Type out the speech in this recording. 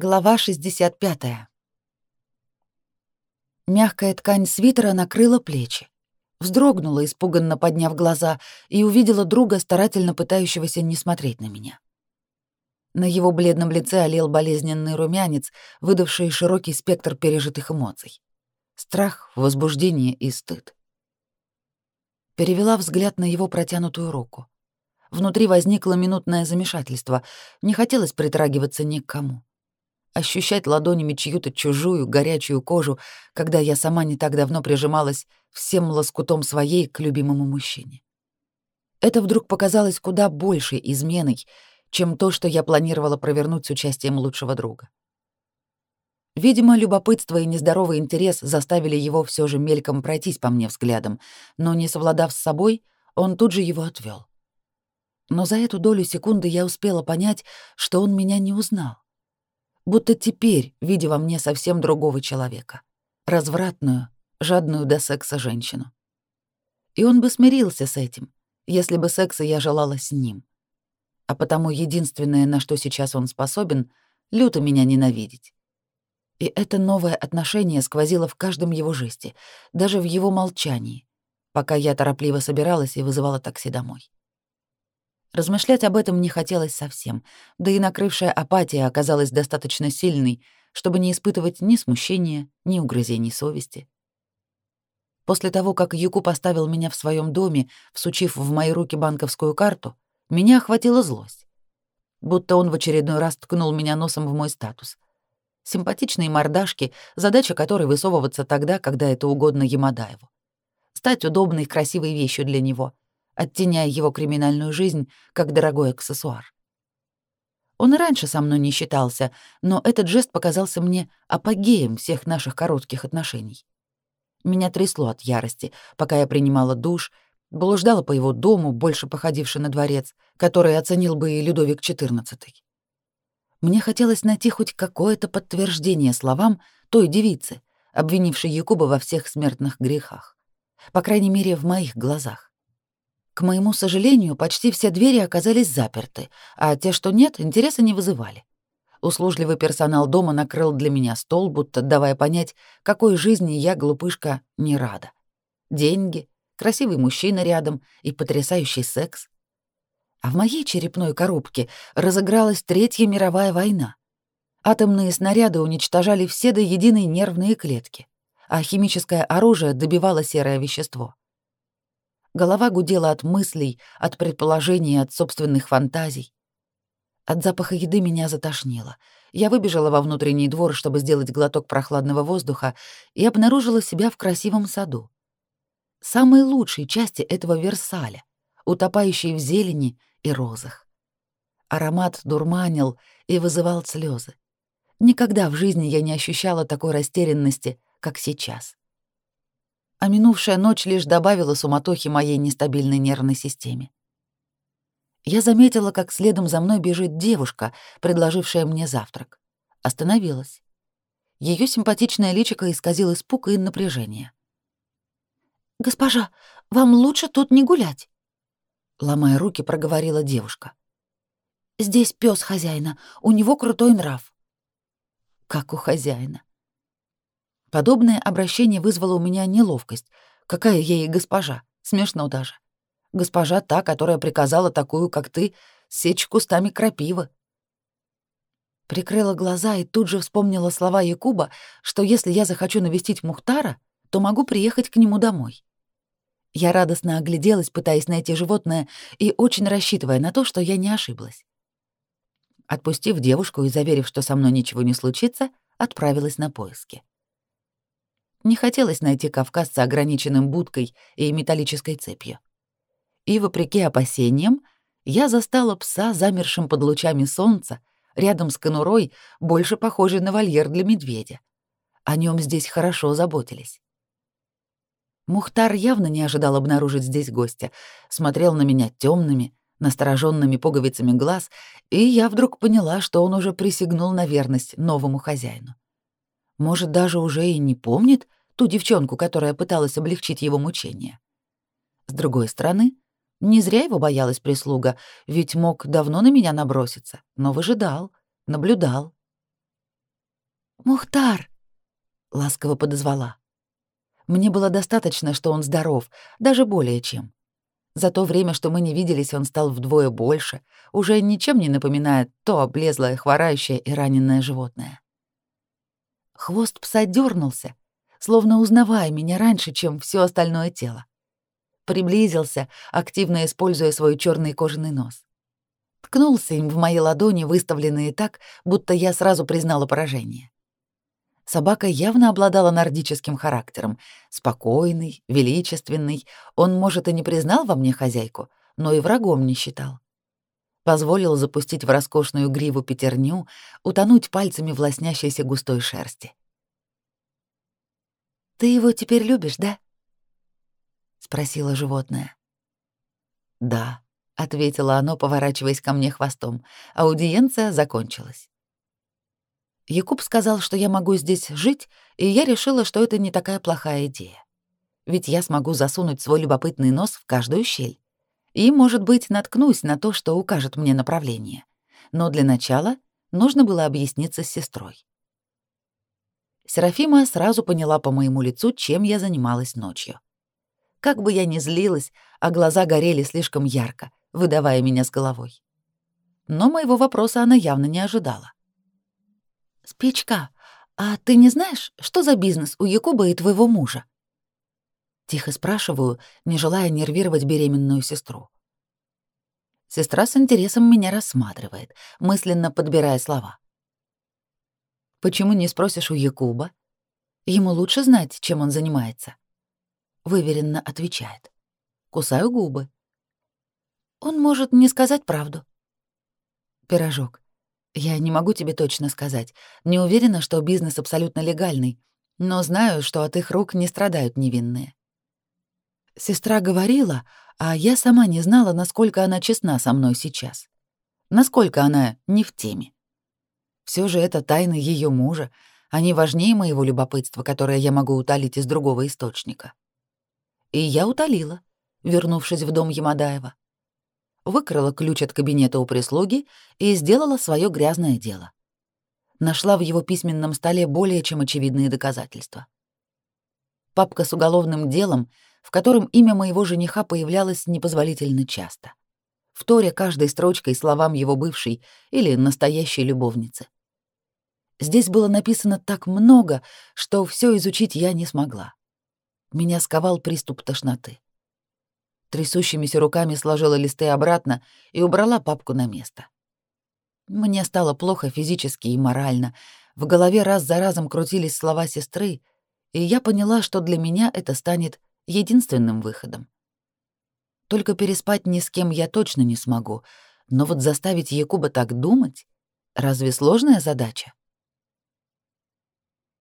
Глава 65. Мягкая ткань свитера накрыла плечи. Вздрогнула, испуганно подняв глаза, и увидела друга, старательно пытающегося не смотреть на меня. На его бледном лице олел болезненный румянец, выдавший широкий спектр пережитых эмоций. Страх, возбуждение и стыд. Перевела взгляд на его протянутую руку. Внутри возникло минутное замешательство. Не хотелось притрагиваться ни к кому ощущать ладонями чью-то чужую горячую кожу, когда я сама не так давно прижималась всем лоскутом своей к любимому мужчине. Это вдруг показалось куда большей изменой, чем то, что я планировала провернуть с участием лучшего друга. Видимо, любопытство и нездоровый интерес заставили его все же мельком пройтись по мне взглядом, но, не совладав с собой, он тут же его отвел. Но за эту долю секунды я успела понять, что он меня не узнал будто теперь видя во мне совсем другого человека, развратную, жадную до секса женщину. И он бы смирился с этим, если бы секса я желала с ним. А потому единственное, на что сейчас он способен, люто меня ненавидеть. И это новое отношение сквозило в каждом его жесте, даже в его молчании, пока я торопливо собиралась и вызывала такси домой. Размышлять об этом не хотелось совсем, да и накрывшая апатия оказалась достаточно сильной, чтобы не испытывать ни смущения, ни угрызений совести. После того, как Юку поставил меня в своем доме, всучив в мои руки банковскую карту, меня охватила злость. Будто он в очередной раз ткнул меня носом в мой статус. Симпатичные мордашки, задача которой высовываться тогда, когда это угодно Ямадаеву. Стать удобной, красивой вещью для него — оттеняя его криминальную жизнь как дорогой аксессуар. Он и раньше со мной не считался, но этот жест показался мне апогеем всех наших коротких отношений. Меня трясло от ярости, пока я принимала душ, блуждала по его дому, больше походивший на дворец, который оценил бы и Людовик XIV. Мне хотелось найти хоть какое-то подтверждение словам той девицы, обвинившей Якуба во всех смертных грехах. По крайней мере, в моих глазах. К моему сожалению, почти все двери оказались заперты, а те, что нет, интереса не вызывали. Услужливый персонал дома накрыл для меня стол, будто давая понять, какой жизни я, глупышка, не рада. Деньги, красивый мужчина рядом и потрясающий секс. А в моей черепной коробке разыгралась Третья мировая война. Атомные снаряды уничтожали все до единой нервные клетки, а химическое оружие добивало серое вещество — Голова гудела от мыслей, от предположений, от собственных фантазий. От запаха еды меня затошнило. Я выбежала во внутренний двор, чтобы сделать глоток прохладного воздуха, и обнаружила себя в красивом саду. Самой лучшей части этого Версаля, утопающей в зелени и розах. Аромат дурманил и вызывал слезы. Никогда в жизни я не ощущала такой растерянности, как сейчас а минувшая ночь лишь добавила суматохи моей нестабильной нервной системе. Я заметила, как следом за мной бежит девушка, предложившая мне завтрак. Остановилась. Ее симпатичное личико исказило испуг и напряжение. «Госпожа, вам лучше тут не гулять», — ломая руки, проговорила девушка. «Здесь пес хозяина, у него крутой нрав». «Как у хозяина. Подобное обращение вызвало у меня неловкость. Какая я ей госпожа? Смешно даже. Госпожа та, которая приказала такую, как ты, сечь кустами крапивы. Прикрыла глаза и тут же вспомнила слова Якуба, что если я захочу навестить Мухтара, то могу приехать к нему домой. Я радостно огляделась, пытаясь найти животное и очень рассчитывая на то, что я не ошиблась. Отпустив девушку и заверив, что со мной ничего не случится, отправилась на поиски. Не хотелось найти Кавказ с ограниченным будкой и металлической цепью. И, вопреки опасениям, я застала пса, замершим под лучами солнца, рядом с конурой, больше похожей на вольер для медведя. О нем здесь хорошо заботились. Мухтар явно не ожидал обнаружить здесь гостя, смотрел на меня темными, настороженными пуговицами глаз, и я вдруг поняла, что он уже присягнул на верность новому хозяину. Может, даже уже и не помнит ту девчонку, которая пыталась облегчить его мучения. С другой стороны, не зря его боялась прислуга, ведь мог давно на меня наброситься, но выжидал, наблюдал. «Мухтар!» — ласково подозвала. Мне было достаточно, что он здоров, даже более чем. За то время, что мы не виделись, он стал вдвое больше, уже ничем не напоминает то облезлое, хворающее и раненое животное. Хвост пса дернулся, словно узнавая меня раньше, чем все остальное тело. Приблизился, активно используя свой черный кожаный нос. Ткнулся им в мои ладони, выставленные так, будто я сразу признала поражение. Собака явно обладала нордическим характером. Спокойный, величественный. Он, может, и не признал во мне хозяйку, но и врагом не считал позволил запустить в роскошную гриву пятерню, утонуть пальцами в лоснящейся густой шерсти. «Ты его теперь любишь, да?» — спросила животное. «Да», — ответило оно, поворачиваясь ко мне хвостом. Аудиенция закончилась. Якуб сказал, что я могу здесь жить, и я решила, что это не такая плохая идея. Ведь я смогу засунуть свой любопытный нос в каждую щель и, может быть, наткнусь на то, что укажет мне направление. Но для начала нужно было объясниться с сестрой. Серафима сразу поняла по моему лицу, чем я занималась ночью. Как бы я ни злилась, а глаза горели слишком ярко, выдавая меня с головой. Но моего вопроса она явно не ожидала. «Спичка, а ты не знаешь, что за бизнес у Якуба и твоего мужа?» Тихо спрашиваю, не желая нервировать беременную сестру. Сестра с интересом меня рассматривает, мысленно подбирая слова. «Почему не спросишь у Якуба? Ему лучше знать, чем он занимается». Выверенно отвечает. Кусаю губы. «Он может не сказать правду». «Пирожок, я не могу тебе точно сказать. Не уверена, что бизнес абсолютно легальный, но знаю, что от их рук не страдают невинные. Сестра говорила, а я сама не знала, насколько она честна со мной сейчас. Насколько она не в теме. Все же это тайны ее мужа, а они важнее моего любопытства, которое я могу утолить из другого источника. И я утолила, вернувшись в дом Ямадаева. Выкрала ключ от кабинета у прислуги и сделала свое грязное дело. Нашла в его письменном столе более чем очевидные доказательства. Папка с уголовным делом — в котором имя моего жениха появлялось непозволительно часто, вторя каждой строчкой словам его бывшей или настоящей любовницы. Здесь было написано так много, что все изучить я не смогла. Меня сковал приступ тошноты. Трясущимися руками сложила листы обратно и убрала папку на место. Мне стало плохо физически и морально. В голове раз за разом крутились слова сестры, и я поняла, что для меня это станет единственным выходом. Только переспать ни с кем я точно не смогу, но вот заставить Якуба так думать — разве сложная задача?